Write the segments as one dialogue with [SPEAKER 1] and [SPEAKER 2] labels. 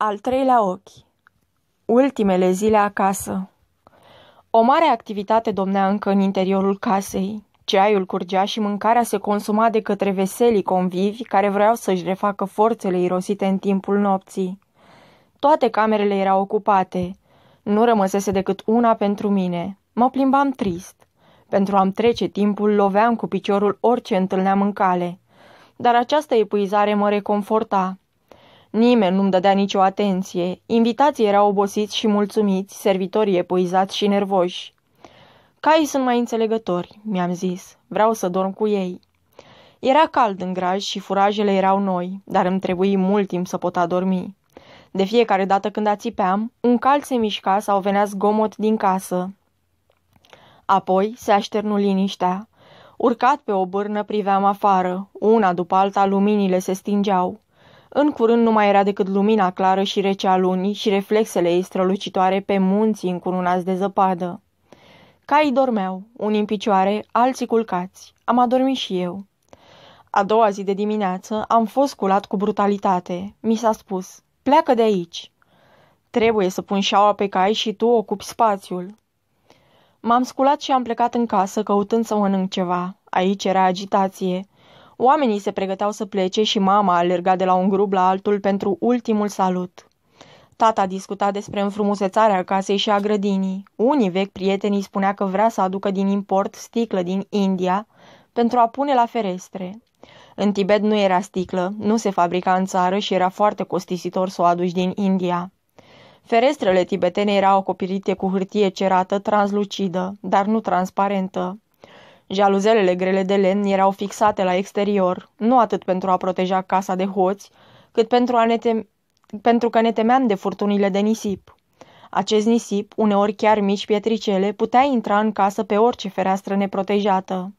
[SPEAKER 1] Al treilea ochi Ultimele zile acasă O mare activitate domnea încă în interiorul casei. Ceaiul curgea și mâncarea se consuma de către veselii convivi care vreau să-și refacă forțele irosite în timpul nopții. Toate camerele erau ocupate. Nu rămăsese decât una pentru mine. Mă plimbam trist. Pentru a-mi trece timpul, loveam cu piciorul orice întâlneam în cale. Dar această epuizare mă reconforta. Nimeni nu-mi dădea nicio atenție. Invitații erau obosiți și mulțumiți, servitorii epuizați și nervoși. Caii sunt mai înțelegători, mi-am zis. Vreau să dorm cu ei. Era cald în graj și furajele erau noi, dar îmi trebuie mult timp să pot adormi. De fiecare dată când ațipeam, un calț se mișca sau venea zgomot din casă. Apoi se așternu liniștea. Urcat pe o bârnă priveam afară. Una după alta luminile se stingeau. În curând nu mai era decât lumina clară și rece a lunii și reflexele ei strălucitoare pe munții încurunați de zăpadă. Caii dormeau, unii în picioare, alții culcați. Am adormit și eu. A doua zi de dimineață am fost culat cu brutalitate. Mi s-a spus, pleacă de aici. Trebuie să pun șaua pe cai și tu ocupi spațiul. M-am sculat și am plecat în casă căutând să mănânc ceva. Aici era agitație. Oamenii se pregăteau să plece și mama alerga de la un grup la altul pentru ultimul salut. Tata discuta despre înfrumusețarea casei și a grădinii. Unii vechi prieteni îi spunea că vrea să aducă din import sticlă din India pentru a pune la ferestre. În Tibet nu era sticlă, nu se fabrica în țară și era foarte costisitor să o aduci din India. Ferestrele tibetene erau acoperite cu hârtie cerată translucidă, dar nu transparentă. Jaluzelele grele de lemn erau fixate la exterior, nu atât pentru a proteja casa de hoți, cât pentru, a ne tem- pentru că ne temeam de furtunile de nisip. Acest nisip, uneori chiar mici pietricele, putea intra în casă pe orice fereastră neprotejată.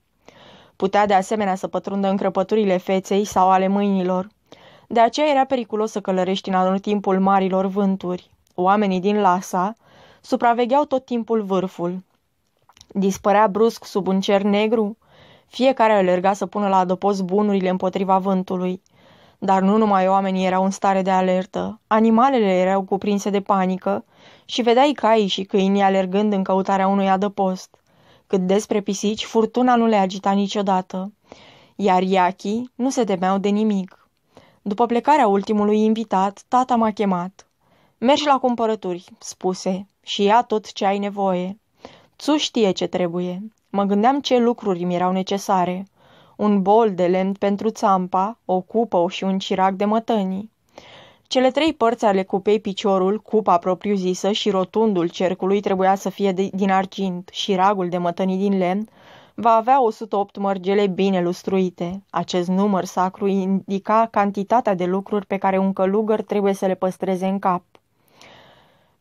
[SPEAKER 1] Putea de asemenea să pătrundă în crăpăturile feței sau ale mâinilor. De aceea era periculos să călărești în timpul marilor vânturi. Oamenii din Lhasa supravegheau tot timpul vârful. Dispărea brusc sub un cer negru? Fiecare alerga să pună la adăpost bunurile împotriva vântului. Dar nu numai oamenii erau în stare de alertă, animalele erau cuprinse de panică și vedeai caii și câinii alergând în căutarea unui adăpost. Cât despre pisici, furtuna nu le agita niciodată, iar iachii nu se temeau de nimic. După plecarea ultimului invitat, tata m-a chemat. Mergi la cumpărături, spuse, și ia tot ce ai nevoie. Țu știe ce trebuie. Mă gândeam ce lucruri mi erau necesare. Un bol de lemn pentru țampa, o cupă și un cirac de mătănii. Cele trei părți ale cupei piciorul, cupa propriu-zisă și rotundul cercului trebuia să fie de, din argint și ragul de mătănii din lemn va avea 108 mărgele bine lustruite. Acest număr sacru indica cantitatea de lucruri pe care un călugăr trebuie să le păstreze în cap.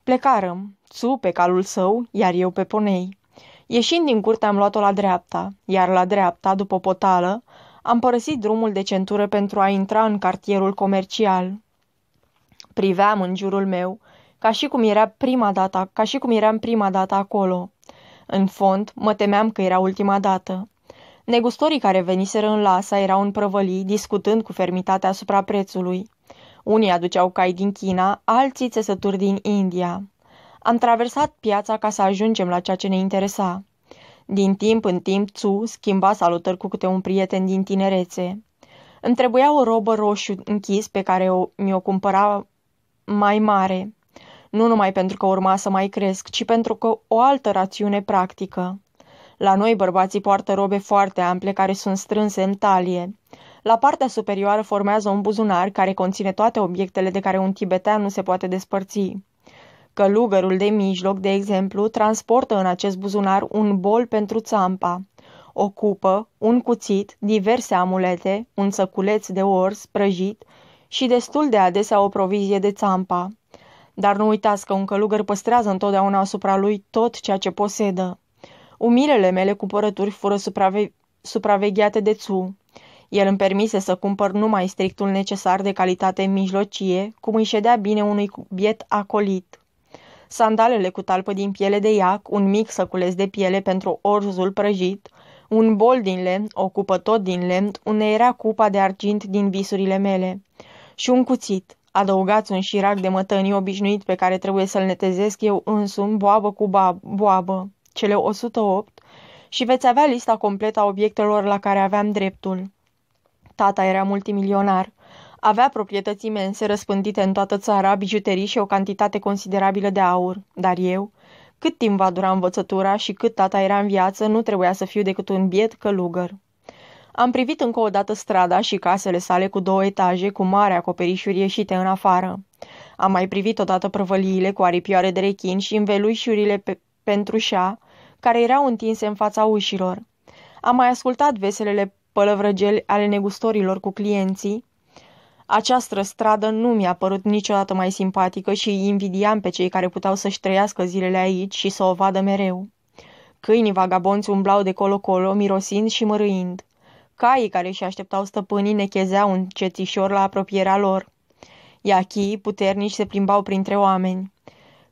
[SPEAKER 1] Plecarăm, Țu pe calul său, iar eu pe ponei. Ieșind din curte am luat-o la dreapta, iar la dreapta, după potală, am părăsit drumul de centură pentru a intra în cartierul comercial. Priveam în jurul meu, ca și cum era prima dată, ca și cum eram prima dată acolo. În fond, mă temeam că era ultima dată. Negustorii care veniseră în lasa erau în prăvălii, discutând cu fermitate asupra prețului. Unii aduceau cai din China, alții țesături din India. Am traversat piața ca să ajungem la ceea ce ne interesa. Din timp în timp, Tsu schimba salutări cu câte un prieten din tinerețe. Îmi trebuia o robă roșu închis pe care o, mi-o cumpăra mai mare. Nu numai pentru că urma să mai cresc, ci pentru că o altă rațiune practică. La noi bărbații poartă robe foarte ample care sunt strânse în talie. La partea superioară formează un buzunar care conține toate obiectele de care un tibetean nu se poate despărți. Călugărul de mijloc, de exemplu, transportă în acest buzunar un bol pentru țampa, o cupă, un cuțit, diverse amulete, un săculeț de ors prăjit și destul de adesea o provizie de țampa. Dar nu uitați că un călugăr păstrează întotdeauna asupra lui tot ceea ce posedă. Umilele mele cumpărături fură suprave- supravegheate de Tsu. El îmi permise să cumpăr numai strictul necesar de calitate mijlocie, cum îi ședea bine unui biet acolit. Sandalele cu talpă din piele de iac, un mic săculeț de piele pentru orzul prăjit, un bol din lemn, o cupă tot din lemn, unde era cupa de argint din visurile mele. Și un cuțit, Adăugați un șirac de mătănii obișnuit pe care trebuie să-l netezesc eu însumi, boabă cu boabă, cele 108, și veți avea lista completă a obiectelor la care aveam dreptul. Tata era multimilionar. Avea proprietăți imense răspândite în toată țara, bijuterii și o cantitate considerabilă de aur. Dar eu, cât timp va dura învățătura și cât tata era în viață, nu trebuia să fiu decât un biet călugăr. Am privit încă o dată strada și casele sale cu două etaje, cu mare acoperișuri ieșite în afară. Am mai privit odată prăvăliile cu aripioare de rechin și înveluișurile pe- pentru șa, care erau întinse în fața ușilor. Am mai ascultat veselele pălăvrăgeli ale negustorilor cu clienții. Această stradă nu mi-a părut niciodată mai simpatică și îi invidiam pe cei care puteau să-și trăiască zilele aici și să o vadă mereu. Câinii vagabonți umblau de colo-colo, mirosind și mărâind. Caii care și așteptau stăpânii nechezeau încetișor la apropierea lor. Iachii, puternici, se plimbau printre oameni.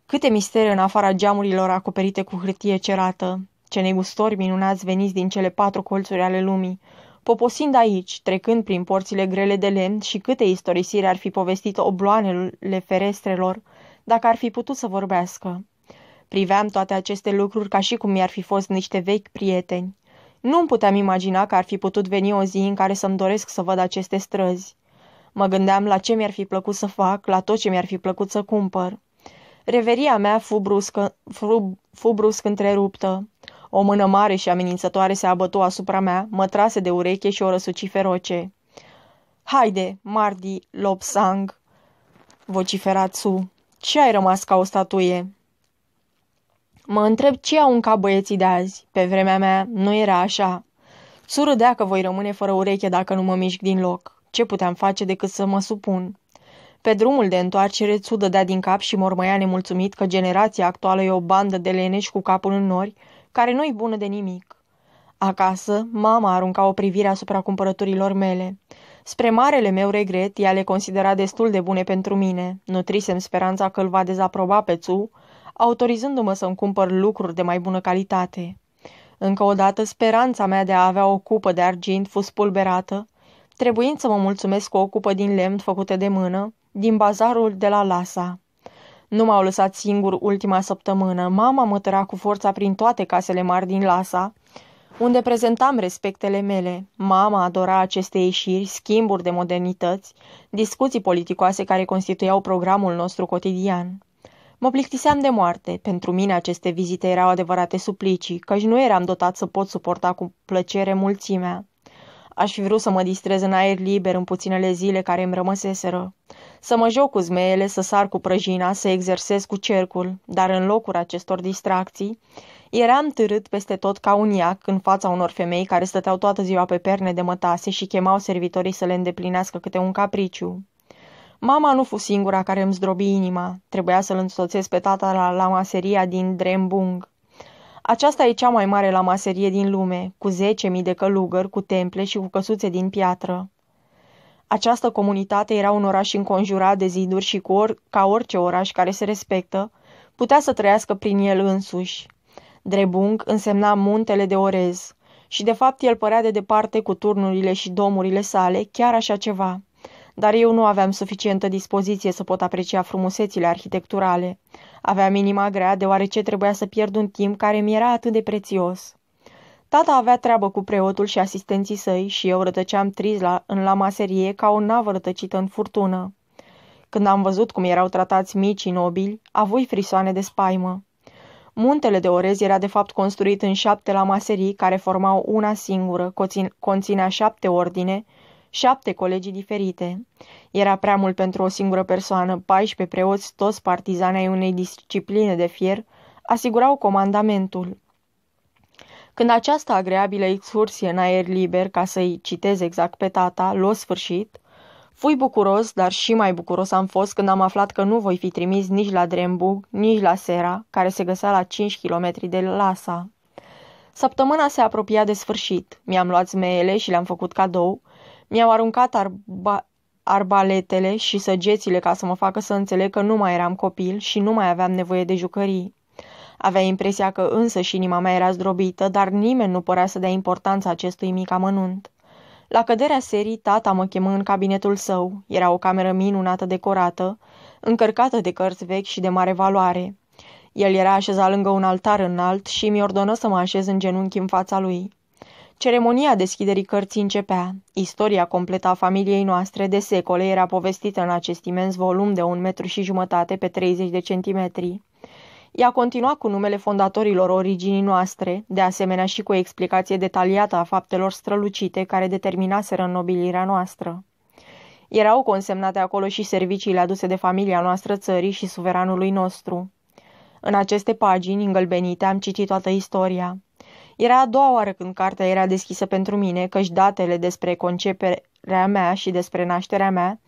[SPEAKER 1] Câte mistere în afara geamurilor acoperite cu hârtie cerată. Ce negustori minunați veniți din cele patru colțuri ale lumii, poposind aici, trecând prin porțile grele de lemn și câte istorisiri ar fi povestit obloanele ferestrelor, dacă ar fi putut să vorbească. Priveam toate aceste lucruri ca și cum mi-ar fi fost niște vechi prieteni. Nu-mi puteam imagina că ar fi putut veni o zi în care să-mi doresc să văd aceste străzi. Mă gândeam la ce mi-ar fi plăcut să fac, la tot ce mi-ar fi plăcut să cumpăr. Reveria mea fu, bruscă, fu, fu brusc întreruptă. O mână mare și amenințătoare se abătu asupra mea, mă trase de ureche și o răsuci feroce. Haide, Mardi Lopsang, vocifera Su. Ce ai rămas ca o statuie? Mă întreb ce au în cap băieții de azi. Pe vremea mea nu era așa. Su râdea că voi rămâne fără ureche dacă nu mă mișc din loc. Ce puteam face decât să mă supun? Pe drumul de întoarcere, Su dădea din cap și mormăia nemulțumit că generația actuală e o bandă de leneși cu capul în nori, care nu-i bună de nimic. Acasă, mama arunca o privire asupra cumpărăturilor mele. Spre marele meu regret, ea le considera destul de bune pentru mine. Nutrisem speranța că îl va dezaproba pe Tsu, autorizându-mă să-mi cumpăr lucruri de mai bună calitate. Încă o dată, speranța mea de a avea o cupă de argint fost pulberată, trebuind să mă mulțumesc cu o cupă din lemn făcută de mână, din bazarul de la Lasa. Nu m-au lăsat singur ultima săptămână. Mama mă tăra cu forța prin toate casele mari din Lasa, unde prezentam respectele mele. Mama adora aceste ieșiri, schimburi de modernități, discuții politicoase care constituiau programul nostru cotidian. Mă plictiseam de moarte. Pentru mine aceste vizite erau adevărate suplicii, căci nu eram dotat să pot suporta cu plăcere mulțimea. Aș fi vrut să mă distrez în aer liber în puținele zile care îmi rămăseseră. Să mă joc cu zmeele, să sar cu prăjina, să exersez cu cercul, dar în locul acestor distracții, eram târât peste tot ca un iac în fața unor femei care stăteau toată ziua pe perne de mătase și chemau servitorii să le îndeplinească câte un capriciu. Mama nu fu singura care îmi zdrobi inima. Trebuia să-l însoțesc pe tata la lamaseria din Drembung. Aceasta e cea mai mare lamaserie din lume, cu zece mii de călugări, cu temple și cu căsuțe din piatră. Această comunitate era un oraș înconjurat de ziduri și cu or, ca orice oraș care se respectă, putea să trăiască prin el însuși. Drebung însemna muntele de orez și de fapt el părea de departe cu turnurile și domurile sale, chiar așa ceva dar eu nu aveam suficientă dispoziție să pot aprecia frumusețile arhitecturale. Aveam inima grea, deoarece trebuia să pierd un timp care mi era atât de prețios. Tata avea treabă cu preotul și asistenții săi și eu rătăceam triz la, în la maserie ca o navă rătăcită în furtună. Când am văzut cum erau tratați micii nobili, avui frisoane de spaimă. Muntele de orez era de fapt construit în șapte la maserii care formau una singură, conținea șapte ordine șapte colegii diferite. Era prea mult pentru o singură persoană, 14 preoți, toți partizani ai unei discipline de fier, asigurau comandamentul. Când această agreabilă excursie în aer liber, ca să-i citez exact pe tata, luă sfârșit, fui bucuros, dar și mai bucuros am fost când am aflat că nu voi fi trimis nici la Drembug, nici la Sera, care se găsea la 5 km de Lasa. Săptămâna se apropia de sfârșit. Mi-am luat zmeele și le-am făcut cadou, mi-au aruncat arba- arbaletele și săgețile ca să mă facă să înțeleg că nu mai eram copil și nu mai aveam nevoie de jucării. Avea impresia că însă și inima mea era zdrobită, dar nimeni nu părea să dea importanța acestui mic amănunt. La căderea serii, tata mă chemă în cabinetul său. Era o cameră minunată decorată, încărcată de cărți vechi și de mare valoare. El era așezat lângă un altar înalt și mi ordonă să mă așez în genunchi în fața lui. Ceremonia deschiderii cărții începea. Istoria completă a familiei noastre de secole era povestită în acest imens volum de un metru și jumătate pe 30 de centimetri. Ea continua cu numele fondatorilor originii noastre, de asemenea și cu o explicație detaliată a faptelor strălucite care determinaseră înnobilirea noastră. Erau consemnate acolo și serviciile aduse de familia noastră țării și suveranului nostru. În aceste pagini îngălbenite am citit toată istoria. Era a doua oară când cartea era deschisă pentru mine, căci datele despre conceperea mea și despre nașterea mea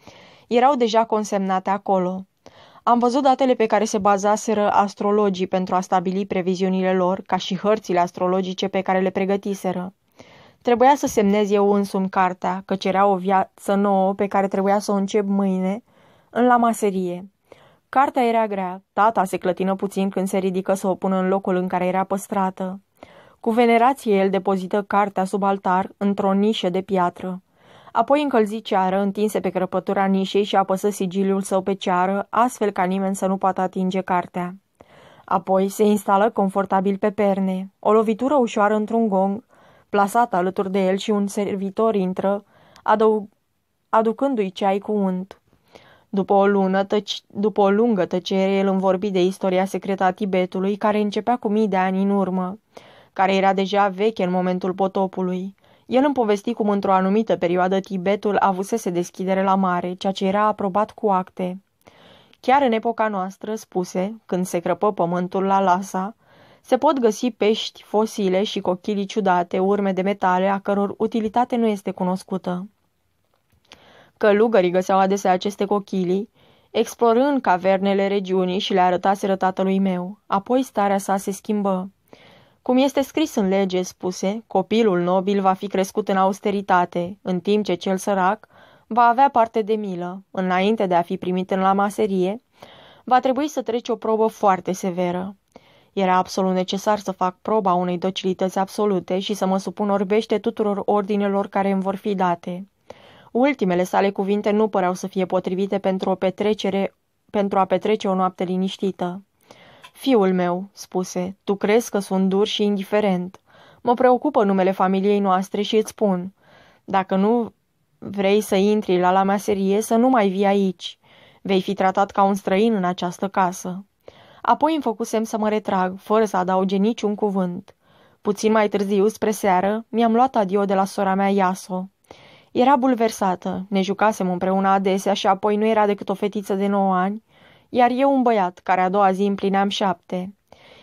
[SPEAKER 1] erau deja consemnate acolo. Am văzut datele pe care se bazaseră astrologii pentru a stabili previziunile lor, ca și hărțile astrologice pe care le pregătiseră. Trebuia să semnez eu însumi cartea, căci era o viață nouă pe care trebuia să o încep mâine, în la maserie. Cartea era grea, tata se clătină puțin când se ridică să o pună în locul în care era păstrată. Cu venerație el depozită cartea sub altar, într-o nișă de piatră. Apoi încălzi ceară, întinse pe crăpătura nișei și apăsă sigiliul său pe ceară, astfel ca nimeni să nu poată atinge cartea. Apoi se instală confortabil pe perne. O lovitură ușoară într-un gong, plasat alături de el și un servitor intră, adăug- aducându-i ceai cu unt. După o, lună, tăci, după o lungă tăcere, el îmi vorbi de istoria secretă a Tibetului, care începea cu mii de ani în urmă, care era deja veche în momentul potopului. El îmi povesti cum într-o anumită perioadă Tibetul avusese deschidere la mare, ceea ce era aprobat cu acte. Chiar în epoca noastră, spuse, când se crăpă pământul la Lhasa, se pot găsi pești fosile și cochilii ciudate, urme de metale, a căror utilitate nu este cunoscută. Călugării găseau adesea aceste cochilii, explorând cavernele regiunii și le arătaseră tatălui meu. Apoi starea sa se schimbă. Cum este scris în lege, spuse, copilul nobil va fi crescut în austeritate, în timp ce cel sărac va avea parte de milă. Înainte de a fi primit în la maserie, va trebui să treci o probă foarte severă. Era absolut necesar să fac proba unei docilități absolute și să mă supun orbește tuturor ordinelor care îmi vor fi date. Ultimele sale cuvinte nu păreau să fie potrivite pentru o petrecere, pentru a petrece o noapte liniștită. Fiul meu, spuse, tu crezi că sunt dur și indiferent. Mă preocupă numele familiei noastre și îți spun, dacă nu vrei să intri la la meserie, să nu mai vii aici. Vei fi tratat ca un străin în această casă. Apoi îmi făcusem să mă retrag, fără să adauge niciun cuvânt. Puțin mai târziu, spre seară, mi-am luat adio de la sora mea Iaso. Era bulversată, ne jucasem împreună adesea și apoi nu era decât o fetiță de 9 ani, iar eu un băiat, care a doua zi împlineam șapte.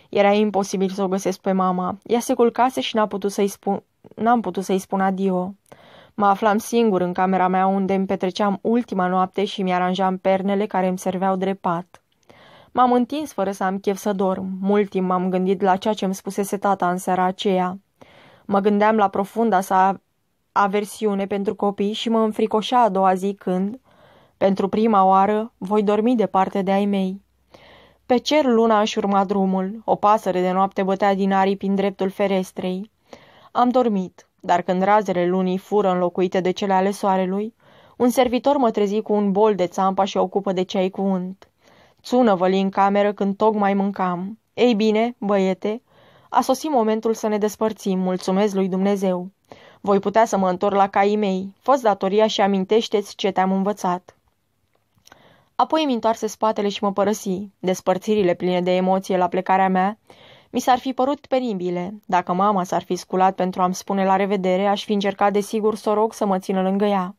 [SPEAKER 1] Era imposibil să o găsesc pe mama. Ea se culcase și n-a putut să-i spun... n-am putut să-i spun adio. Mă aflam singur în camera mea unde îmi petreceam ultima noapte și mi-aranjam pernele care îmi serveau drepat. M-am întins fără să am chef să dorm. Mult timp m-am gândit la ceea ce îmi spusese tata în seara aceea. Mă gândeam la profunda sa aversiune pentru copii și mă înfricoșa a doua zi când, pentru prima oară, voi dormi departe de ai mei. Pe cer luna își urma drumul, o pasăre de noapte bătea din aripi în dreptul ferestrei. Am dormit, dar când razele lunii fură înlocuite de cele ale soarelui, un servitor mă trezi cu un bol de țampa și ocupă de ceai cu unt. Țună văli în cameră când tocmai mâncam. Ei bine, băiete, a sosit momentul să ne despărțim, mulțumesc lui Dumnezeu. Voi putea să mă întorc la caii mei. Fost datoria și amintește-ți ce te-am învățat. Apoi îmi întoarse spatele și mă părăsi. Despărțirile pline de emoție la plecarea mea mi s-ar fi părut penibile. Dacă mama s-ar fi sculat pentru a-mi spune la revedere, aș fi încercat de sigur să o rog să mă țină lângă ea.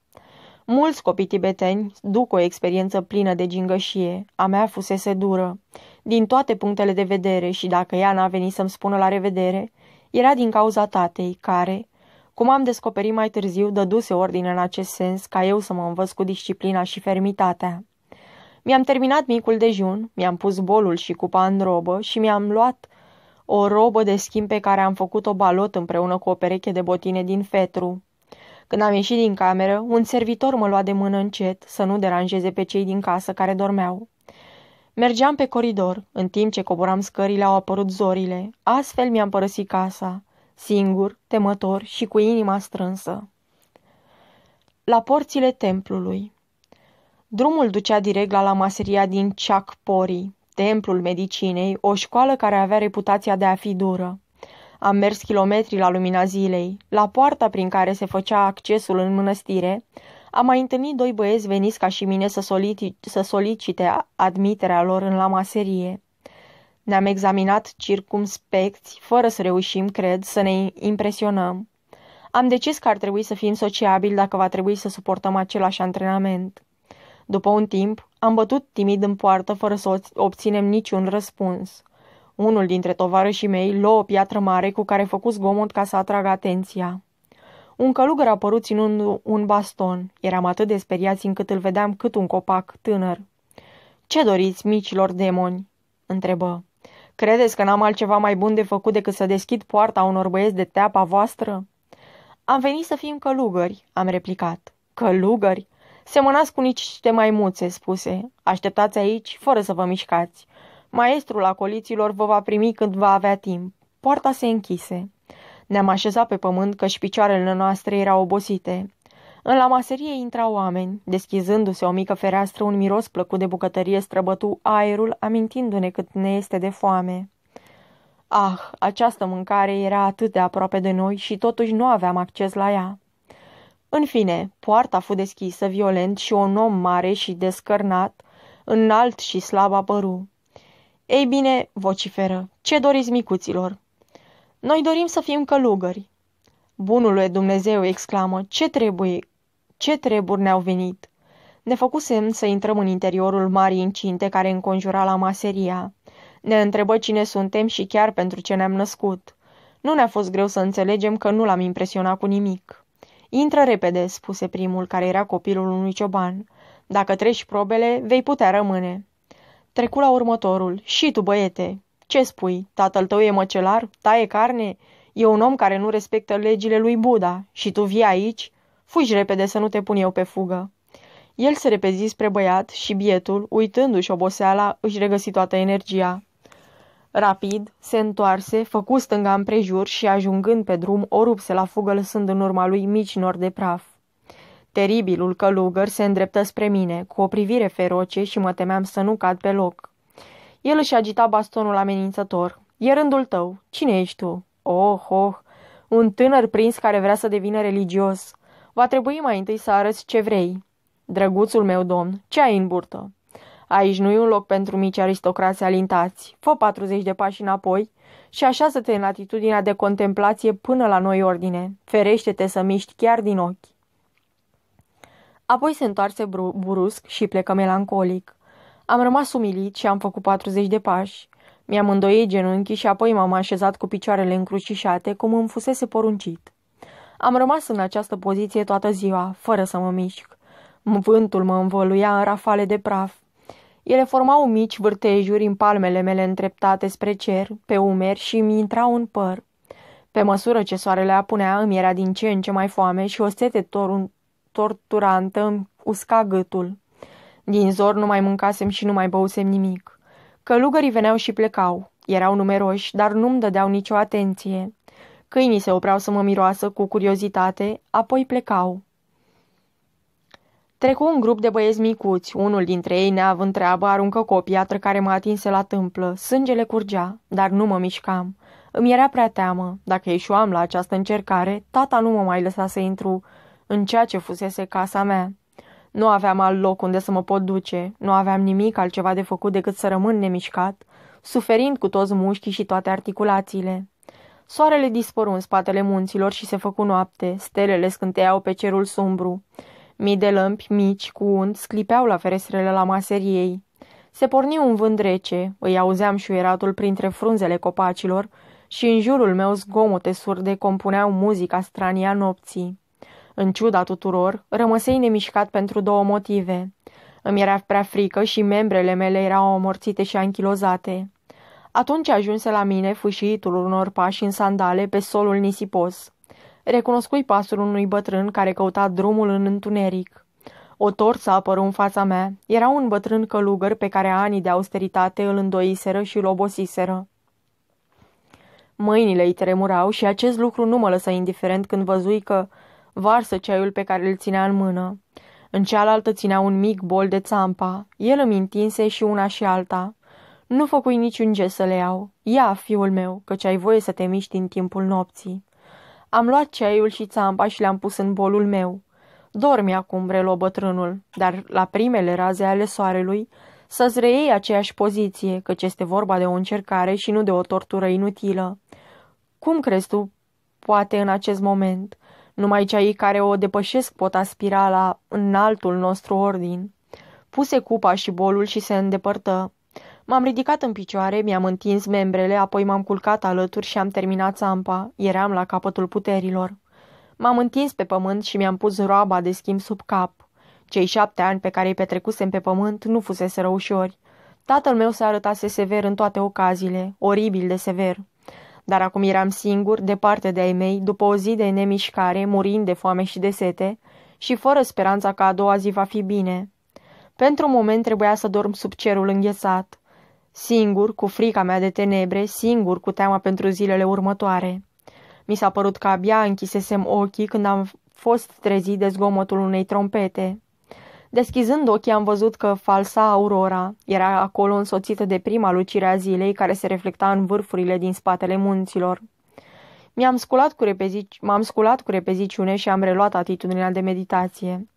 [SPEAKER 1] Mulți copii tibeteni duc o experiență plină de gingășie. A mea fusese dură. Din toate punctele de vedere și dacă ea n-a venit să-mi spună la revedere, era din cauza tatei, care, cum am descoperit mai târziu, dăduse ordine în acest sens ca eu să mă învăț cu disciplina și fermitatea. Mi-am terminat micul dejun, mi-am pus bolul și cupa în robă și mi-am luat o robă de schimb pe care am făcut o balot împreună cu o pereche de botine din fetru. Când am ieșit din cameră, un servitor mă lua de mână încet să nu deranjeze pe cei din casă care dormeau. Mergeam pe coridor, în timp ce coboram scările au apărut zorile. Astfel mi-am părăsit casa, singur, temător și cu inima strânsă. La porțile templului. Drumul ducea direct la lamaseria din Chakpori, templul medicinei, o școală care avea reputația de a fi dură. Am mers kilometri la lumina zilei. La poarta prin care se făcea accesul în mănăstire, am mai întâlnit doi băieți veniți ca și mine să, soliti- să solicite admiterea lor în lamaserie. Ne-am examinat circumspecți, fără să reușim, cred, să ne impresionăm. Am decis că ar trebui să fim sociabili dacă va trebui să suportăm același antrenament. După un timp, am bătut timid în poartă fără să obținem niciun răspuns. Unul dintre tovarășii mei luă o piatră mare cu care făcut zgomot ca să atragă atenția. Un călugăr a apărut ținând un baston. Eram atât de speriați încât îl vedeam cât un copac tânăr. Ce doriți, micilor demoni?" întrebă. Credeți că n-am altceva mai bun de făcut decât să deschid poarta unor băieți de teapa voastră?" Am venit să fim călugări," am replicat. Călugări? Semănați cu niște maimuțe," spuse. Așteptați aici, fără să vă mișcați. Maestrul acoliților vă va primi când va avea timp. Poarta se închise. Ne-am așezat pe pământ că și picioarele noastre erau obosite. În la maserie intrau oameni. Deschizându-se o mică fereastră, un miros plăcut de bucătărie străbătu aerul, amintindu-ne cât ne este de foame. Ah, această mâncare era atât de aproape de noi și totuși nu aveam acces la ea. În fine, poarta fu deschisă violent și un om mare și descărnat, înalt și slab apăru. Ei bine, vociferă, ce doriți micuților? Noi dorim să fim călugări. Bunule Dumnezeu, exclamă, ce trebuie, ce treburi ne-au venit? Ne făcusem să intrăm în interiorul marii incinte care înconjura la maseria. Ne întrebă cine suntem și chiar pentru ce ne-am născut. Nu ne-a fost greu să înțelegem că nu l-am impresionat cu nimic. Intră repede, spuse primul, care era copilul unui cioban. Dacă treci probele, vei putea rămâne. Trecu la următorul. Și tu, băiete, ce spui? Tatăl tău e măcelar? Taie carne? E un om care nu respectă legile lui Buddha. Și tu vii aici? Fugi repede să nu te pun eu pe fugă. El se repezi spre băiat și bietul, uitându-și oboseala, își regăsi toată energia. Rapid, se întoarse, făcu stânga împrejur și, ajungând pe drum, o rupse la fugă lăsând în urma lui mici nori de praf. Teribilul călugăr se îndreptă spre mine, cu o privire feroce și mă temeam să nu cad pe loc. El își agita bastonul amenințător. E rândul tău. Cine ești tu? Oh, oh, un tânăr prins care vrea să devină religios. Va trebui mai întâi să arăți ce vrei. Drăguțul meu domn, ce ai în burtă? Aici nu e un loc pentru mici aristocrați alintați. Fă 40 de pași înapoi și așează-te în atitudinea de contemplație până la noi ordine. Ferește-te să miști chiar din ochi. Apoi se întoarse brusc și plecă melancolic. Am rămas umilit și am făcut 40 de pași. Mi-am îndoit genunchii și apoi m-am așezat cu picioarele încrucișate, cum îmi fusese poruncit. Am rămas în această poziție toată ziua, fără să mă mișc. Vântul mă învăluia în rafale de praf. Ele formau mici vârtejuri în palmele mele întreptate spre cer, pe umeri și mi intrau în păr. Pe măsură ce soarele apunea, îmi era din ce în ce mai foame și o sete tor- torturantă îmi usca gâtul. Din zor nu mai mâncasem și nu mai băusem nimic. Călugării veneau și plecau. Erau numeroși, dar nu-mi dădeau nicio atenție. Câinii se opreau să mă miroasă cu curiozitate, apoi plecau. Trecu un grup de băieți micuți, unul dintre ei, neavând treabă, aruncă cu o piatră care mă atinse la tâmplă. Sângele curgea, dar nu mă mișcam. Îmi era prea teamă. Dacă ieșuam la această încercare, tata nu mă mai lăsa să intru în ceea ce fusese casa mea. Nu aveam alt loc unde să mă pot duce, nu aveam nimic altceva de făcut decât să rămân nemișcat, suferind cu toți mușchii și toate articulațiile. Soarele dispăru în spatele munților și se făcu noapte, stelele scânteiau pe cerul sumbru. Mii de lămpi mici cu unt sclipeau la ferestrele la maseriei. Se porni un vânt rece, îi auzeam șuieratul printre frunzele copacilor și în jurul meu zgomote surde compuneau muzica strania nopții. În ciuda tuturor, rămăsei nemișcat pentru două motive. Îmi era prea frică și membrele mele erau omorțite și anchilozate. Atunci ajunse la mine fâșiitul unor pași în sandale pe solul nisipos. Recunoscui pasul unui bătrân care căuta drumul în întuneric. O torță apăru în fața mea. Era un bătrân călugăr pe care anii de austeritate îl îndoiseră și îl obosiseră. Mâinile îi tremurau și acest lucru nu mă lăsă indiferent când văzui că Varsă ceaiul pe care îl ținea în mână. În cealaltă ținea un mic bol de țampa. El îmi întinse și una și alta. Nu făcui niciun gest să le iau. Ia, fiul meu, căci ai voie să te miști în timpul nopții. Am luat ceaiul și țampa și le-am pus în bolul meu. Dormi acum, reluă bătrânul, dar la primele raze ale soarelui să-ți reiei aceeași poziție, căci este vorba de o încercare și nu de o tortură inutilă. Cum crezi tu, poate în acest moment? Numai cei care o depășesc pot aspira la înaltul nostru ordin. Puse cupa și bolul și se îndepărtă. M-am ridicat în picioare, mi-am întins membrele, apoi m-am culcat alături și am terminat țampa. Eram la capătul puterilor. M-am întins pe pământ și mi-am pus roaba de schimb sub cap. Cei șapte ani pe care îi petrecusem pe pământ nu fusese răușori. Tatăl meu se arătase sever în toate ocaziile, oribil de sever. Dar acum eram singur, departe de ai mei, după o zi de nemișcare, murind de foame și de sete, și fără speranța că a doua zi va fi bine. Pentru un moment trebuia să dorm sub cerul înghețat. Singur, cu frica mea de tenebre, singur, cu teama pentru zilele următoare. Mi s-a părut că abia închisesem ochii când am fost trezit de zgomotul unei trompete. Deschizând ochii am văzut că falsa Aurora era acolo însoțită de prima lucire a zilei care se reflecta în vârfurile din spatele munților. Mi-am sculat cu repezici, m-am sculat cu repeziciune și am reluat atitudinea de meditație.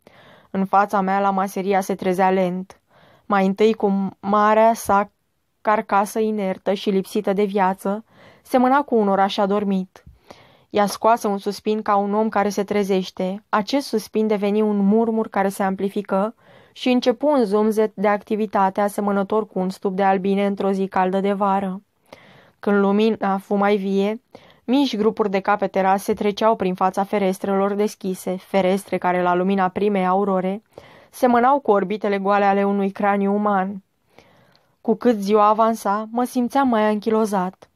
[SPEAKER 1] În fața mea la maseria se trezea lent. Mai întâi cu marea sa carcasă inertă și lipsită de viață, semăna cu un oraș adormit. Ea scoase un suspin ca un om care se trezește. Acest suspin deveni un murmur care se amplifică și începu un zumzet de activitate asemănător cu un stup de albine într-o zi caldă de vară. Când lumina fu mai vie, mici grupuri de capete rase treceau prin fața ferestrelor deschise, ferestre care la lumina primei aurore semănau cu orbitele goale ale unui craniu uman. Cu cât ziua avansa, mă simțeam mai anchilozat,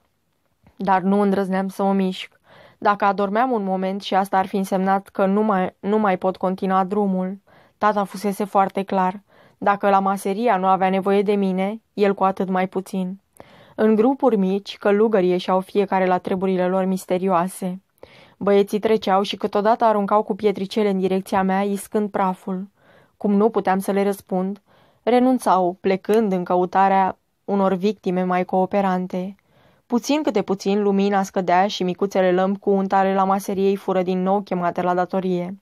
[SPEAKER 1] dar nu îndrăzneam să o mișc. Dacă adormeam un moment și asta ar fi însemnat că nu mai, nu mai pot continua drumul, tata fusese foarte clar. Dacă la maseria nu avea nevoie de mine, el cu atât mai puțin. În grupuri mici, călugării ieșeau fiecare la treburile lor misterioase. Băieții treceau și câteodată aruncau cu pietricele în direcția mea, iscând praful. Cum nu puteam să le răspund, renunțau, plecând în căutarea unor victime mai cooperante. Puțin câte puțin lumina scădea și micuțele lămpi cu untare la maseriei fură din nou chemate la datorie.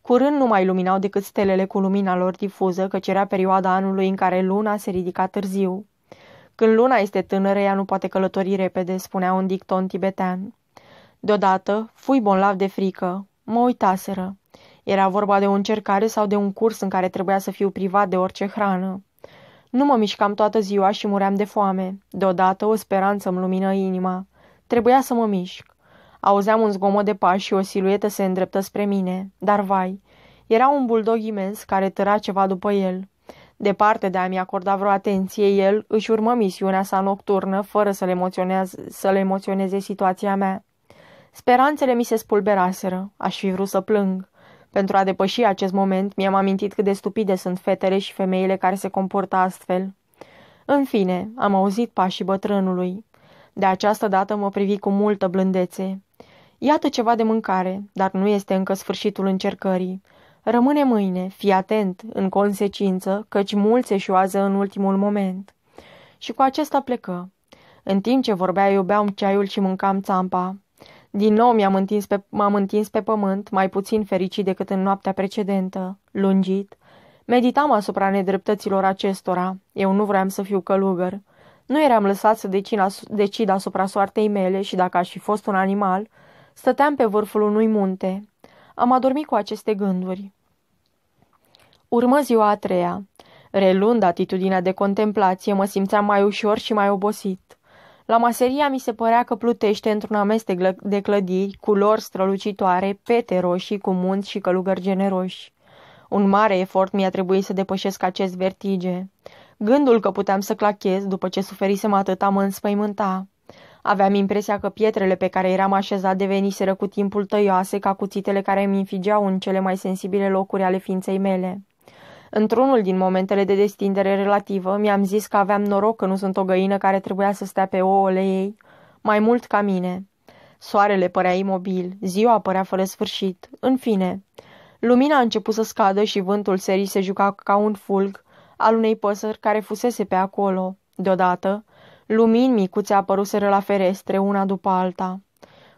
[SPEAKER 1] Curând nu mai luminau decât stelele cu lumina lor difuză, căci era perioada anului în care luna se ridica târziu. Când luna este tânără, ea nu poate călători repede, spunea un dicton tibetean. Deodată, fui bonlav de frică. Mă uitaseră. Era vorba de o încercare sau de un curs în care trebuia să fiu privat de orice hrană. Nu mă mișcam toată ziua și muream de foame. Deodată o speranță îmi lumină inima. Trebuia să mă mișc. Auzeam un zgomot de pași și o siluetă se îndreptă spre mine. Dar vai, era un buldog imens care tăra ceva după el. Departe de a-mi acorda vreo atenție, el își urmă misiunea sa nocturnă, fără să le, să le emoționeze situația mea. Speranțele mi se spulberaseră. Aș fi vrut să plâng. Pentru a depăși acest moment, mi-am amintit cât de stupide sunt fetele și femeile care se comportă astfel. În fine, am auzit pașii bătrânului. De această dată mă privi cu multă blândețe. Iată ceva de mâncare, dar nu este încă sfârșitul încercării. Rămâne mâine, fii atent, în consecință, căci mulți eșuează în ultimul moment. Și cu acesta plecă. În timp ce vorbea, eu beam ceaiul și mâncam țampa. Din nou mi-am întins pe, m-am întins pe pământ, mai puțin fericit decât în noaptea precedentă, lungit. Meditam asupra nedreptăților acestora. Eu nu vreau să fiu călugăr. Nu eram lăsat să decid asupra soartei mele și dacă aș fi fost un animal, stăteam pe vârful unui munte. Am adormit cu aceste gânduri. Urmă ziua a treia. Relund atitudinea de contemplație, mă simțeam mai ușor și mai obosit. La maseria mi se părea că plutește într-un amestec de clădiri, culori strălucitoare, pete roșii cu munți și călugări generoși. Un mare efort mi-a trebuit să depășesc acest vertige. Gândul că puteam să clachez după ce suferisem atâta mă înspăimânta. Aveam impresia că pietrele pe care eram așezat deveniseră cu timpul tăioase ca cuțitele care îmi infigeau în cele mai sensibile locuri ale ființei mele. Într-unul din momentele de destindere relativă, mi-am zis că aveam noroc că nu sunt o găină care trebuia să stea pe ouăle ei, mai mult ca mine. Soarele părea imobil, ziua părea fără sfârșit. În fine, lumina a început să scadă și vântul serii se juca ca un fulg al unei păsări care fusese pe acolo. Deodată, lumini micuțe apăruseră la ferestre, una după alta.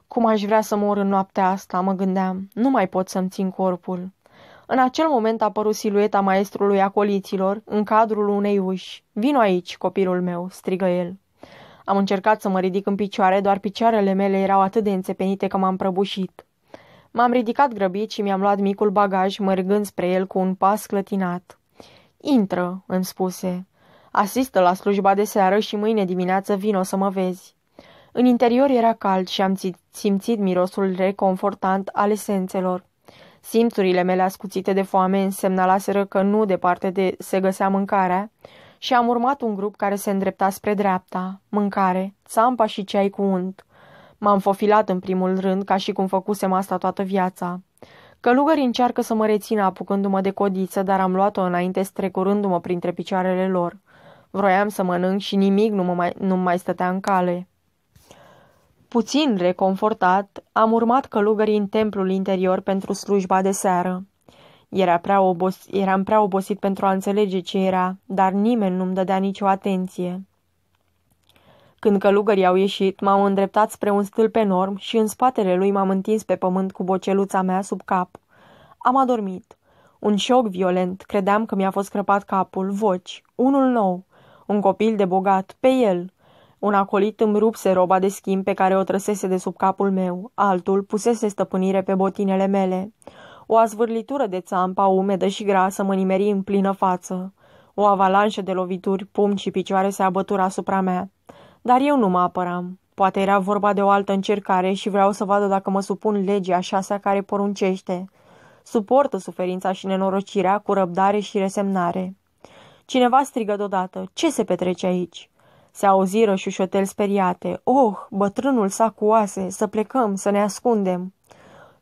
[SPEAKER 1] Cum aș vrea să mor în noaptea asta, mă gândeam. Nu mai pot să-mi țin corpul. În acel moment a apărut silueta maestrului acoliților în cadrul unei uși. Vino aici, copilul meu, strigă el. Am încercat să mă ridic în picioare, doar picioarele mele erau atât de înțepenite că m-am prăbușit. M-am ridicat grăbit și mi-am luat micul bagaj, mărgând spre el cu un pas clătinat. Intră, îmi spuse. Asistă la slujba de seară și mâine dimineață vino să mă vezi. În interior era cald și am simțit mirosul reconfortant al esențelor. Simțurile mele ascuțite de foame însemnalaseră că nu departe de se găsea mâncarea și am urmat un grup care se îndrepta spre dreapta. Mâncare, țampa și ceai cu unt. M-am fofilat în primul rând, ca și cum făcusem asta toată viața. Călugării încearcă să mă rețină apucându-mă de codiță, dar am luat-o înainte strecurându-mă printre picioarele lor. Vroiam să mănânc și nimic nu, mă mai, nu mai stătea în cale. Puțin reconfortat, am urmat călugării în templul interior pentru slujba de seară. Era prea obos- eram prea obosit pentru a înțelege ce era, dar nimeni nu-mi dădea nicio atenție. Când călugării au ieșit, m-am îndreptat spre un stâlp enorm și în spatele lui m-am întins pe pământ cu boceluța mea sub cap. Am adormit. Un șoc violent, credeam că mi-a fost crăpat capul, voci, unul nou, un copil de bogat, pe el, un acolit îmi rupse roba de schimb pe care o trăsese de sub capul meu, altul pusese stăpânire pe botinele mele. O azvârlitură de țampa umedă și grasă mă nimeri în plină față. O avalanșă de lovituri, pumni și picioare se abătură asupra mea. Dar eu nu mă apăram. Poate era vorba de o altă încercare și vreau să vadă dacă mă supun legea șasea care poruncește. Suportă suferința și nenorocirea cu răbdare și resemnare. Cineva strigă deodată, ce se petrece aici? Se auziră șușotel speriate. Oh, bătrânul sa cu oase, să plecăm, să ne ascundem.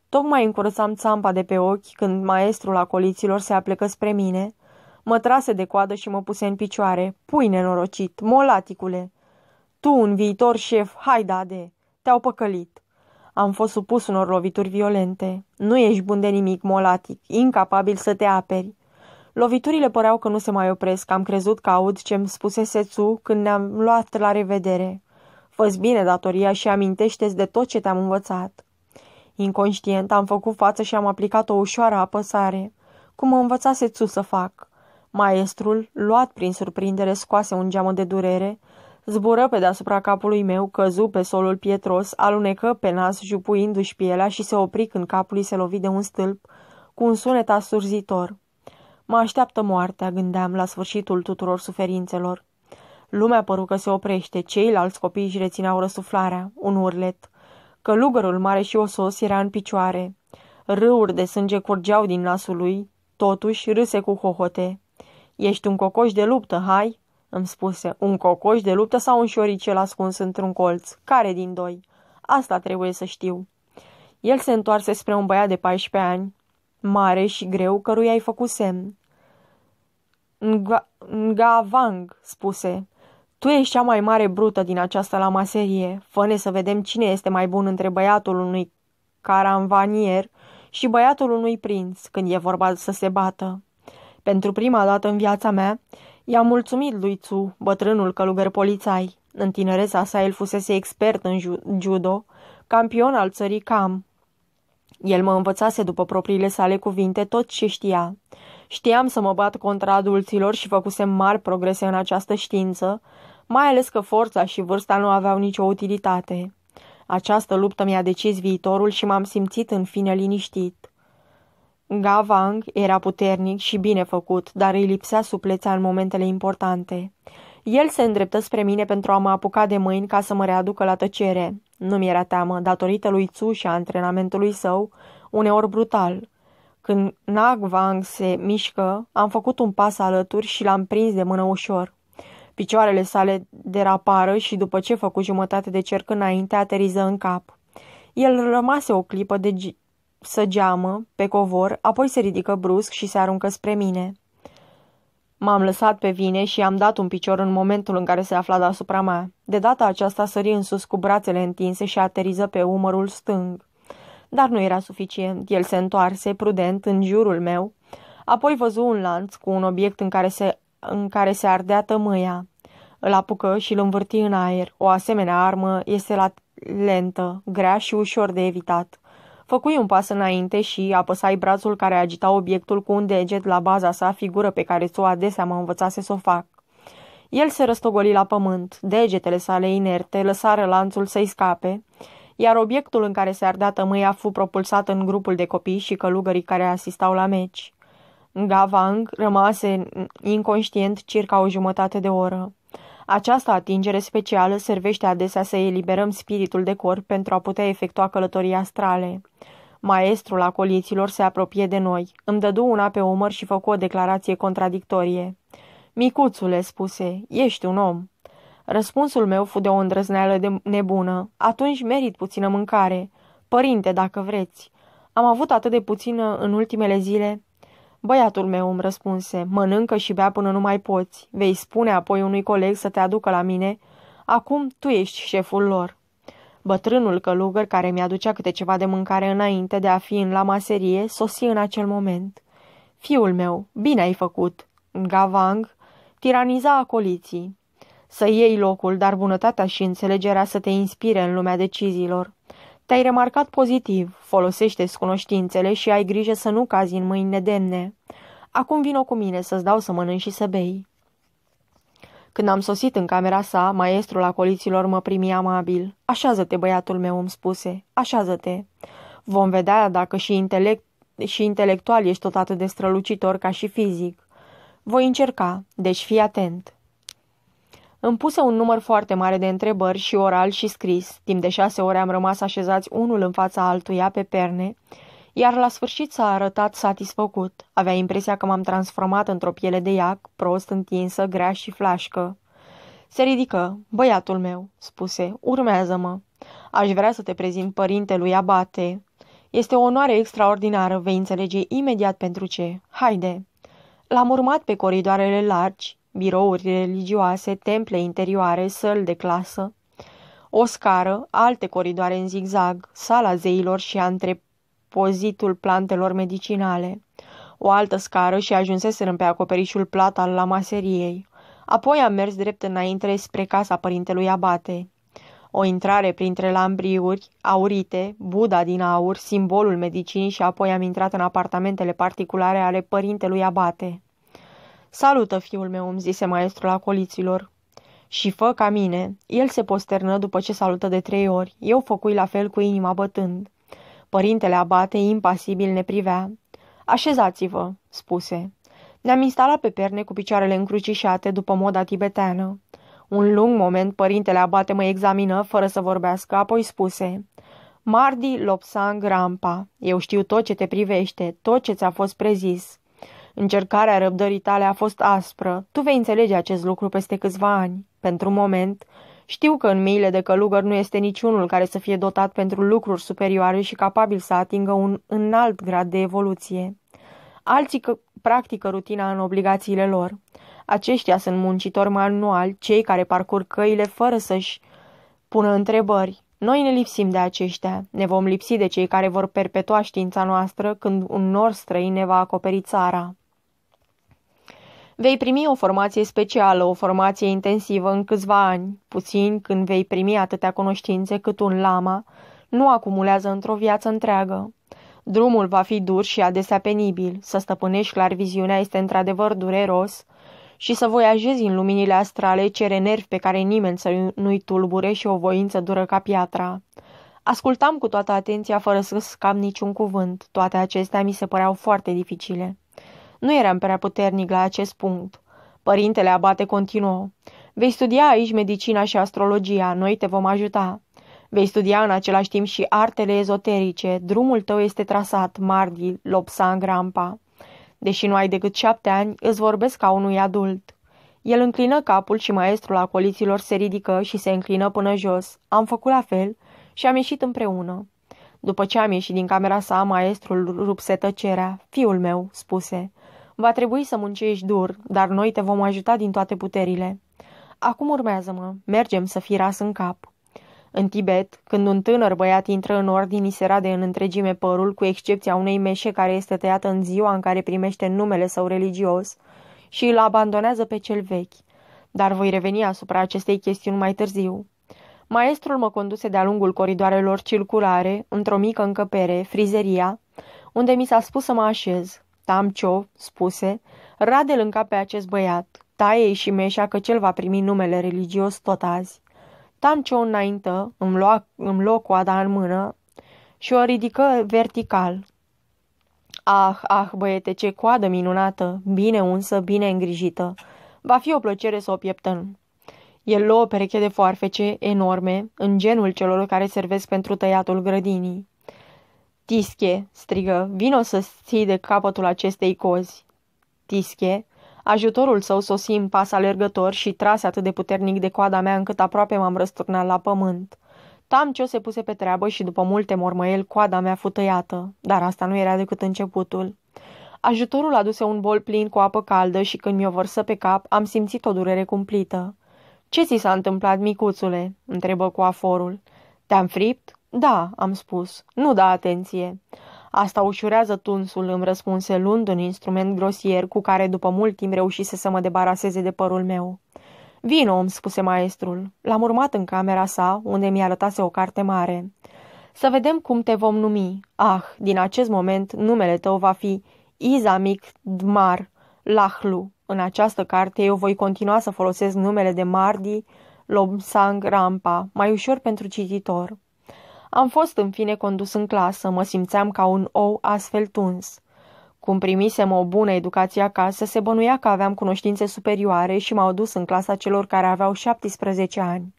[SPEAKER 1] Tocmai încurățam țampa de pe ochi când maestrul acoliților se aplecă spre mine. Mă trase de coadă și mă puse în picioare. Pui nenorocit, molaticule! Tu, un viitor șef, hai dade! Te-au păcălit. Am fost supus unor lovituri violente. Nu ești bun de nimic, molatic, incapabil să te aperi. Loviturile păreau că nu se mai opresc. Am crezut că aud ce-mi spuse Sețu când ne-am luat la revedere. fă bine datoria și amintește de tot ce te-am învățat. Inconștient am făcut față și am aplicat o ușoară apăsare, cum mă învăța Sețu să fac. Maestrul, luat prin surprindere, scoase un geamă de durere, zbură pe deasupra capului meu, căzu pe solul pietros, alunecă pe nas, jupuindu-și pielea și se opri când capul se lovi de un stâlp, cu un sunet asurzitor. Mă așteaptă moartea, gândeam, la sfârșitul tuturor suferințelor. Lumea păru că se oprește, ceilalți copii își rețineau răsuflarea, un urlet. Călugărul mare și osos era în picioare. Râuri de sânge curgeau din nasul lui, totuși râse cu hohote. Ești un cocoș de luptă, hai?" îmi spuse. Un cocoș de luptă sau un șoricel ascuns într-un colț? Care din doi? Asta trebuie să știu." El se întoarse spre un băiat de 14 ani, mare și greu, căruia ai făcut semn. Ngavang, spuse. Tu ești cea mai mare brută din această lamaserie. Fă-ne să vedem cine este mai bun între băiatul unui caranvanier și băiatul unui prinț, când e vorba să se bată. Pentru prima dată în viața mea, i-am mulțumit lui Tsu, bătrânul călugăr polițai. În tinereța sa el fusese expert în judo, campion al țării Cam. El mă învățase după propriile sale cuvinte tot ce știa. Știam să mă bat contra adulților și făcusem mari progrese în această știință, mai ales că forța și vârsta nu aveau nicio utilitate. Această luptă mi-a decis viitorul și m-am simțit în fine liniștit. Gavang era puternic și bine făcut, dar îi lipsea suplețea în momentele importante. El se îndreptă spre mine pentru a mă apuca de mâini ca să mă readucă la tăcere. Nu mi era teamă, datorită lui Tsu și a antrenamentului său, uneori brutal. Când Nagvang se mișcă, am făcut un pas alături și l-am prins de mână ușor. Picioarele sale derapară și după ce făcut jumătate de cerc înainte, ateriză în cap. El rămase o clipă de să geamă pe covor, apoi se ridică brusc și se aruncă spre mine. M-am lăsat pe vine și i-am dat un picior în momentul în care se afla deasupra mea. De data aceasta sări în sus cu brațele întinse și ateriză pe umărul stâng. Dar nu era suficient. El se întoarse, prudent, în jurul meu. Apoi văzu un lanț cu un obiect în care se, în care se ardea tămâia. Îl apucă și îl învârti în aer. O asemenea armă este la lentă, grea și ușor de evitat. Făcui un pas înainte și apăsai brațul care agita obiectul cu un deget la baza sa, figură pe care ți-o adesea mă învățase să o fac. El se răstogoli la pământ, degetele sale inerte lăsară lanțul să-i scape, iar obiectul în care se ardea tămâia fu propulsat în grupul de copii și călugării care asistau la meci. Gavang rămase inconștient circa o jumătate de oră. Această atingere specială servește adesea să eliberăm spiritul de corp pentru a putea efectua călătorii astrale. Maestrul acoliților se apropie de noi, îmi dădu una pe umăr și făcu o declarație contradictorie. Micuțule, spuse, ești un om. Răspunsul meu fu de o îndrăzneală de nebună. Atunci merit puțină mâncare. Părinte, dacă vreți. Am avut atât de puțină în ultimele zile. Băiatul meu îmi răspunse, mănâncă și bea până nu mai poți. Vei spune apoi unui coleg să te aducă la mine. Acum tu ești șeful lor. Bătrânul călugăr care mi-aducea câte ceva de mâncare înainte de a fi în la maserie, sosi în acel moment. Fiul meu, bine ai făcut. Gavang tiraniza acoliții. Să iei locul, dar bunătatea și înțelegerea să te inspire în lumea deciziilor. Te-ai remarcat pozitiv, folosește-ți cunoștințele și ai grijă să nu cazi în mâini nedemne. Acum vino cu mine să-ți dau să mănânci și să bei. Când am sosit în camera sa, maestrul acoliților mă primi amabil. Așează-te, băiatul meu, îmi spuse. Așează-te. Vom vedea dacă și, intelect, și intelectual ești tot atât de strălucitor ca și fizic. Voi încerca, deci fii atent. Îmi puse un număr foarte mare de întrebări și oral și scris. Timp de șase ore am rămas așezați unul în fața altuia pe perne, iar la sfârșit s-a arătat satisfăcut. Avea impresia că m-am transformat într-o piele de iac, prost întinsă, grea și flașcă. Se ridică. Băiatul meu, spuse, urmează-mă. Aș vrea să te prezint părintelui Abate. Este o onoare extraordinară, vei înțelege imediat pentru ce. Haide! L-am urmat pe coridoarele largi, birouri religioase, temple interioare, săli de clasă, o scară, alte coridoare în zigzag, sala zeilor și antrepozitul plantelor medicinale. O altă scară și ajunseserăm pe acoperișul plat al lamaseriei. Apoi am mers drept înainte spre casa părintelui Abate. O intrare printre lambriuri, aurite, Buddha din aur, simbolul medicinii și apoi am intrat în apartamentele particulare ale părintelui Abate. Salută, fiul meu, îmi zise maestrul acoliților. Și fă ca mine. El se posternă după ce salută de trei ori. Eu făcui la fel cu inima bătând. Părintele abate, impasibil, ne privea. Așezați-vă, spuse. Ne-am instalat pe perne cu picioarele încrucișate după moda tibeteană. Un lung moment părintele abate mă examină fără să vorbească, apoi spuse Mardi Lopsang Rampa, eu știu tot ce te privește, tot ce ți-a fost prezis. Încercarea răbdării tale a fost aspră. Tu vei înțelege acest lucru peste câțiva ani. Pentru moment, știu că în miile de călugăr nu este niciunul care să fie dotat pentru lucruri superioare și capabil să atingă un înalt grad de evoluție. Alții că practică rutina în obligațiile lor. Aceștia sunt muncitori manuali, cei care parcurg căile fără să-și pună întrebări. Noi ne lipsim de aceștia. Ne vom lipsi de cei care vor perpetua știința noastră când un nor străin ne va acoperi țara. Vei primi o formație specială, o formație intensivă în câțiva ani, puțin când vei primi atâtea cunoștințe cât un lama nu acumulează într-o viață întreagă. Drumul va fi dur și adesea penibil, să stăpânești clar viziunea este într-adevăr dureros și să voiajezi în luminile astrale cere nervi pe care nimeni să nu-i tulbure și o voință dură ca piatra. Ascultam cu toată atenția fără să scam niciun cuvânt, toate acestea mi se păreau foarte dificile. Nu eram prea puternic la acest punct. Părintele Abate continuă. Vei studia aici medicina și astrologia, noi te vom ajuta. Vei studia în același timp și artele ezoterice. Drumul tău este trasat, Mardi, Lopsan, Grampa. Deși nu ai decât șapte ani, îți vorbesc ca unui adult. El înclină capul și maestrul acoliților se ridică și se înclină până jos. Am făcut la fel și am ieșit împreună. După ce am ieșit din camera sa, maestrul rupse tăcerea. Fiul meu, spuse, Va trebui să muncești dur, dar noi te vom ajuta din toate puterile. Acum urmează-mă, mergem să fii ras în cap. În Tibet, când un tânăr băiat intră în ordini, se rade în întregime părul, cu excepția unei meșe care este tăiată în ziua în care primește numele său religios și îl abandonează pe cel vechi. Dar voi reveni asupra acestei chestiuni mai târziu. Maestrul mă conduse de-a lungul coridoarelor circulare, într-o mică încăpere, frizeria, unde mi s-a spus să mă așez. Tamcio, spuse, rade-l în cap pe acest băiat, taie și meșa că cel va primi numele religios tot azi. Tamcio înaintă, îmi lua, îmi lua coada în mână și o ridică vertical. Ah, ah, băiete, ce coadă minunată, bine unsă, bine îngrijită. Va fi o plăcere să o pieptăm. El luă o pereche de foarfece enorme, în genul celor care servesc pentru tăiatul grădinii. Tische, strigă, vino să ții de capătul acestei cozi. Tische, ajutorul său sosi în pas alergător și trase atât de puternic de coada mea încât aproape m-am răsturnat la pământ. Tamcio se puse pe treabă și după multe mormăieli coada mea fu tăiată, dar asta nu era decât începutul. Ajutorul aduse un bol plin cu apă caldă și când mi-o vărsă pe cap, am simțit o durere cumplită. Ce ți s-a întâmplat, micuțule?" întrebă cu aforul. Te-am fript?" Da," am spus. Nu da atenție." Asta ușurează tunsul, îmi răspunse luând un instrument grosier cu care după mult timp reușise să mă debaraseze de părul meu. Vino, îmi spuse maestrul. L-am urmat în camera sa, unde mi-a arătase o carte mare. Să vedem cum te vom numi. Ah, din acest moment numele tău va fi Izamik Dmar Lahlu. În această carte eu voi continua să folosesc numele de Mardi Lobsang Rampa, mai ușor pentru cititor. Am fost în fine condus în clasă, mă simțeam ca un ou astfel tuns. Cum primisem o bună educație acasă, se bănuia că aveam cunoștințe superioare și m-au dus în clasa celor care aveau 17 ani.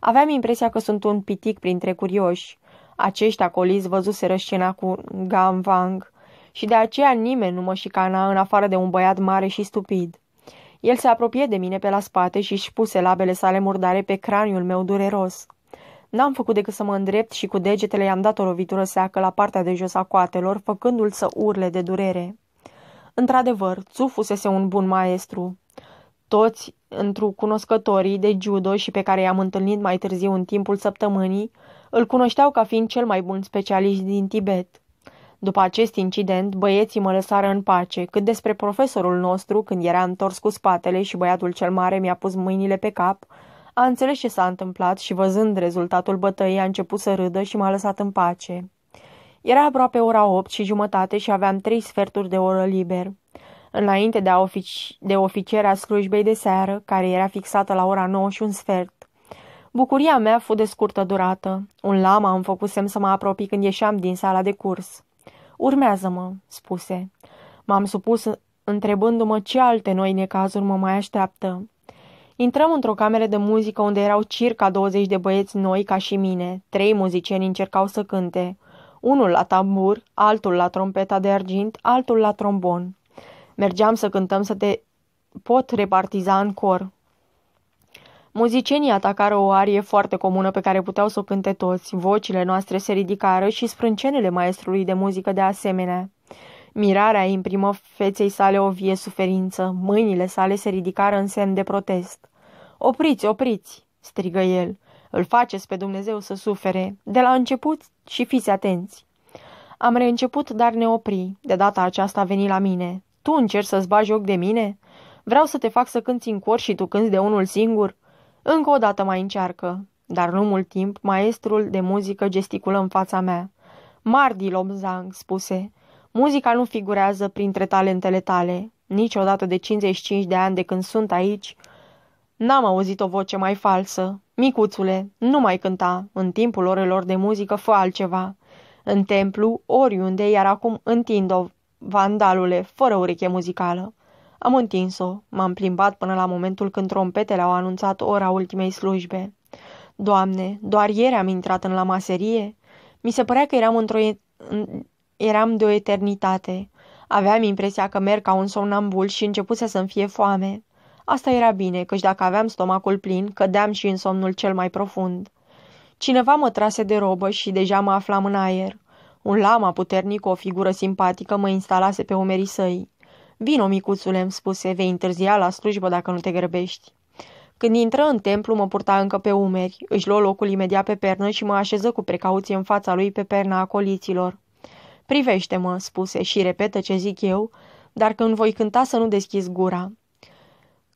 [SPEAKER 1] Aveam impresia că sunt un pitic printre curioși. Aceștia coliți văzuseră scena cu Gamvang și de aceea nimeni nu mă șicana în afară de un băiat mare și stupid. El se apropie de mine pe la spate și își puse labele sale murdare pe craniul meu dureros. N-am făcut decât să mă îndrept și cu degetele i-am dat o lovitură seacă la partea de jos a coatelor, făcându-l să urle de durere. Într-adevăr, Tsu fusese un bun maestru. Toți, într cunoscătorii de judo și pe care i-am întâlnit mai târziu în timpul săptămânii, îl cunoșteau ca fiind cel mai bun specialist din Tibet. După acest incident, băieții mă lăsară în pace, cât despre profesorul nostru, când era întors cu spatele și băiatul cel mare mi-a pus mâinile pe cap, a înțeles ce s-a întâmplat și văzând rezultatul bătăii a început să râdă și m-a lăsat în pace. Era aproape ora opt și jumătate și aveam trei sferturi de oră liber. Înainte de, a ofici- de oficierea slujbei de seară, care era fixată la ora nouă și un sfert. Bucuria mea fu de scurtă durată. Un lama îmi făcusem să mă apropii când ieșeam din sala de curs. Urmează-mă, spuse. M-am supus întrebându-mă ce alte noi necazuri mă mai așteaptă. Intrăm într-o cameră de muzică unde erau circa 20 de băieți noi ca și mine. Trei muzicieni încercau să cânte. Unul la tambur, altul la trompeta de argint, altul la trombon. Mergeam să cântăm să te pot repartiza în cor. Muzicienii atacară o arie foarte comună pe care puteau să o cânte toți. Vocile noastre se ridicară și sprâncenele maestrului de muzică de asemenea. Mirarea imprimă feței sale o vie suferință. Mâinile sale se ridicară în semn de protest. Opriți, opriți!" strigă el. Îl faceți pe Dumnezeu să sufere. De la început și fiți atenți. Am reînceput, dar ne opri. De data aceasta a venit la mine. Tu încerci să-ți bagi joc de mine? Vreau să te fac să cânti în cor și tu cânti de unul singur? Încă o dată mai încearcă. Dar nu mult timp, maestrul de muzică gesticulă în fața mea. Mardi Lobzang, spuse, muzica nu figurează printre talentele tale. Niciodată de 55 de ani de când sunt aici, N-am auzit o voce mai falsă. Micuțule, nu mai cânta. În timpul orelor de muzică fă altceva. În templu, oriunde, iar acum întind-o, vandalule, fără ureche muzicală. Am întins-o. M-am plimbat până la momentul când trompetele au anunțat ora ultimei slujbe. Doamne, doar ieri am intrat în la maserie. Mi se părea că eram într-o... eram de o eternitate. Aveam impresia că merg ca un somnambul și începuse să-mi fie foame. Asta era bine, căci dacă aveam stomacul plin, cădeam și în somnul cel mai profund. Cineva mă trase de robă și deja mă aflam în aer. Un lama puternic cu o figură simpatică mă instalase pe umerii săi. Vino, micuțule, îmi spuse, vei întârzia la slujbă dacă nu te grăbești. Când intră în templu, mă purta încă pe umeri, își luă locul imediat pe pernă și mă așeză cu precauție în fața lui pe perna acoliților. Privește-mă, spuse, și repetă ce zic eu, dar când voi cânta să nu deschizi gura.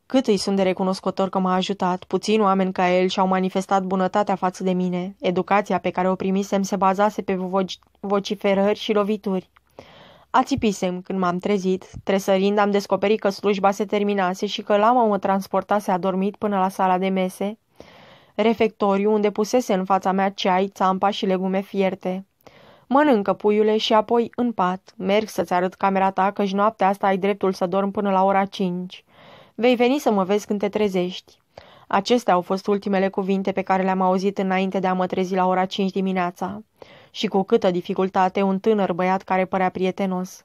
[SPEAKER 1] Cât îi sunt de recunoscător că m-a ajutat, puțini oameni ca el și-au manifestat bunătatea față de mine. Educația pe care o primisem se bazase pe voci vociferări și lovituri. Ațipisem când m-am trezit, tresărind am descoperit că slujba se terminase și că lama mă transportase adormit până la sala de mese, refectoriu unde pusese în fața mea ceai, țampa și legume fierte. Mănâncă, puiule, și apoi în pat. Merg să-ți arăt camera ta, căci noaptea asta ai dreptul să dorm până la ora cinci. Vei veni să mă vezi când te trezești. Acestea au fost ultimele cuvinte pe care le-am auzit înainte de a mă trezi la ora cinci dimineața. Și cu câtă dificultate un tânăr băiat care părea prietenos.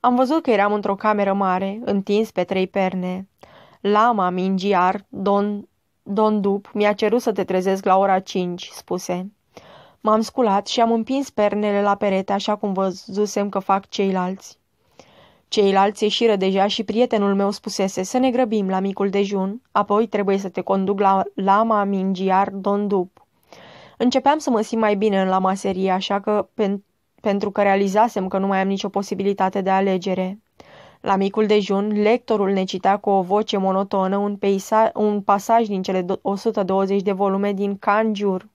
[SPEAKER 1] Am văzut că eram într-o cameră mare, întins pe trei perne. Lama, mingiar, don, don Dup, mi-a cerut să te trezesc la ora cinci, spuse. M-am sculat și am împins pernele la perete așa cum văzusem că fac ceilalți. Ceilalți ieșiră deja și prietenul meu spusese să ne grăbim la micul dejun, apoi trebuie să te conduc la lama mingiar Dondup. Începeam să mă simt mai bine în la maserie, așa că pen- pentru că realizasem că nu mai am nicio posibilitate de alegere. La micul dejun, lectorul ne citea cu o voce monotonă un, peisa- un pasaj din cele 120 de volume din Kanjur,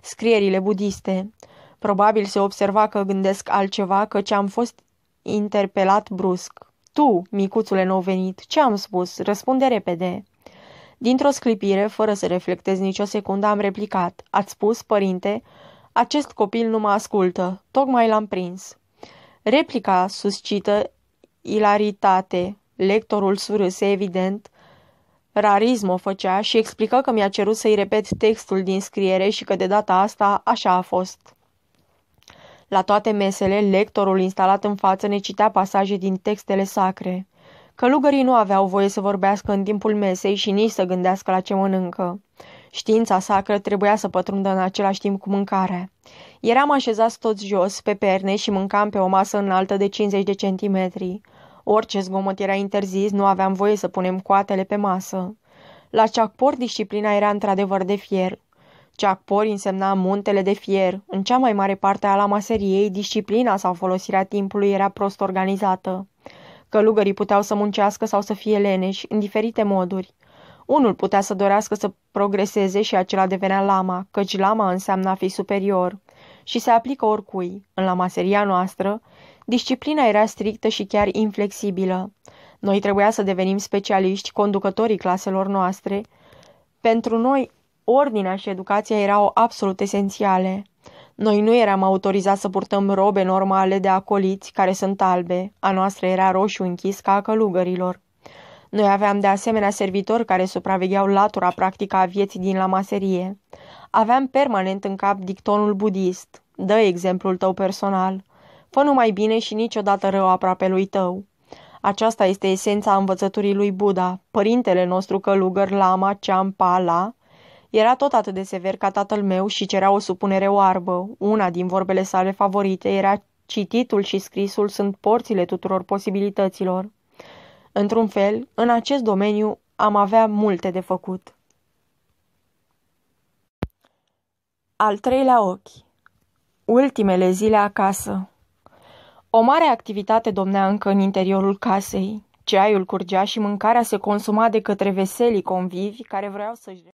[SPEAKER 1] scrierile budiste. Probabil se observa că gândesc altceva, căci am fost interpelat brusc. Tu, micuțule nou venit, ce am spus? Răspunde repede. Dintr-o sclipire, fără să reflectez nicio secundă, am replicat. Ați spus, părinte, acest copil nu mă ascultă. Tocmai l-am prins. Replica suscită ilaritate. Lectorul surâse, evident. Rarism o făcea și explică că mi-a cerut să-i repet textul din scriere și că de data asta așa a fost. La toate mesele, lectorul instalat în față ne citea pasaje din textele sacre. Călugării nu aveau voie să vorbească în timpul mesei și nici să gândească la ce mănâncă. Știința sacră trebuia să pătrundă în același timp cu mâncarea. Eram așezați toți jos, pe perne și mâncam pe o masă înaltă de 50 de centimetri. Orice zgomot era interzis, nu aveam voie să punem coatele pe masă. La ceacpor disciplina era într-adevăr de fier. Ceacpori însemna muntele de fier. În cea mai mare parte a la maseriei, disciplina sau folosirea timpului era prost organizată. Călugării puteau să muncească sau să fie leneși, în diferite moduri. Unul putea să dorească să progreseze și acela devenea lama, căci lama înseamnă a fi superior. Și se aplică oricui. În la maseria noastră, disciplina era strictă și chiar inflexibilă. Noi trebuia să devenim specialiști, conducătorii claselor noastre. Pentru noi, ordinea și educația erau absolut esențiale. Noi nu eram autorizați să purtăm robe normale de acoliți care sunt albe, a noastră era roșu închis ca a călugărilor. Noi aveam de asemenea servitori care supravegheau latura practică a vieții din la maserie. Aveam permanent în cap dictonul budist. Dă exemplul tău personal. Fă numai bine și niciodată rău aproape lui tău. Aceasta este esența învățăturii lui Buddha, părintele nostru călugăr Lama Champala, era tot atât de sever ca tatăl meu și cerea o supunere oarbă. Una din vorbele sale favorite era cititul și scrisul sunt porțile tuturor posibilităților. Într-un fel, în acest domeniu am avea multe de făcut. Al treilea ochi Ultimele zile acasă O mare activitate domnea încă în interiorul casei. Ceaiul curgea și mâncarea se consuma de către veselii convivi care vreau să-și